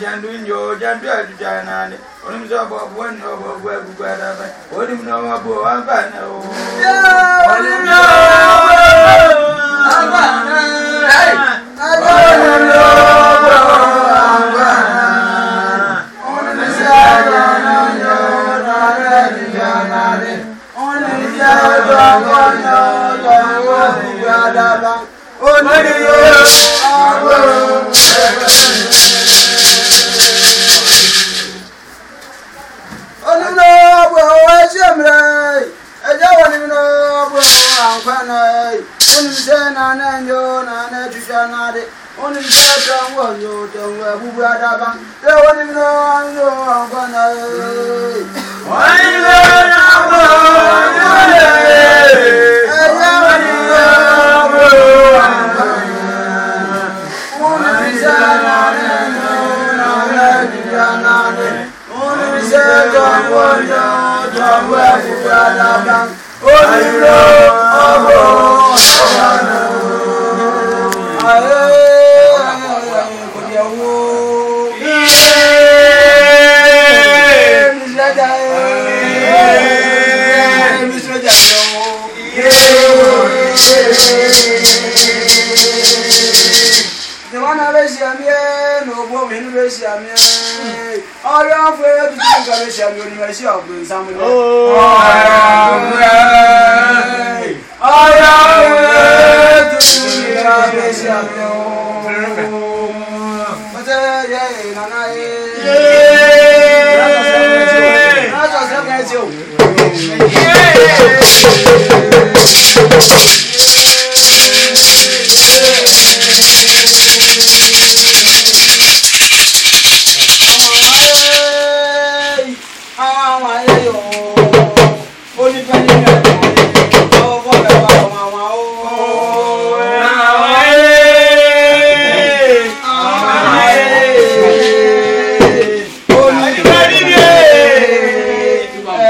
jandu njo jandu adujanale olimza bwabu wani obwabu agugwadaba olimna wabu abana olimna abana abana Oh, my God. 王宽嘞，我们在哪能有哪能去想哪里？我们在中国有中国不要打扮，在我们的王有王宽嘞，我们在哪个有嘞？Olùdó. sójà ẹ mi sójà jẹun. Nyamana bɛsi amiɛ na obo mihinu bɛsi amiɛ ɔlɛ afɔ yɛ tutu nka bɛsi amiɛ onimɛ si ɔgbɛ nsamu dɛ. ɔlɛ afɔ yɛ tutu nka bɛsi amiɛ o. Ɔtɛ yɛ nana ye. Brasil! Yeah!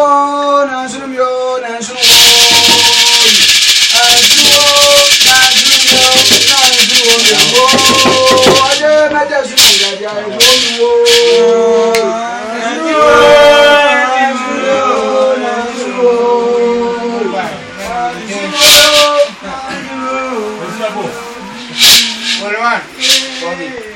dúró nàṣúrùm yóò nàṣúrùm wọ́n àdúró nàṣúrùm yóò nàṣúrùm yàgò ọdẹ mẹjẹsùn ìrìnàjà ìlú olùwò. dúró.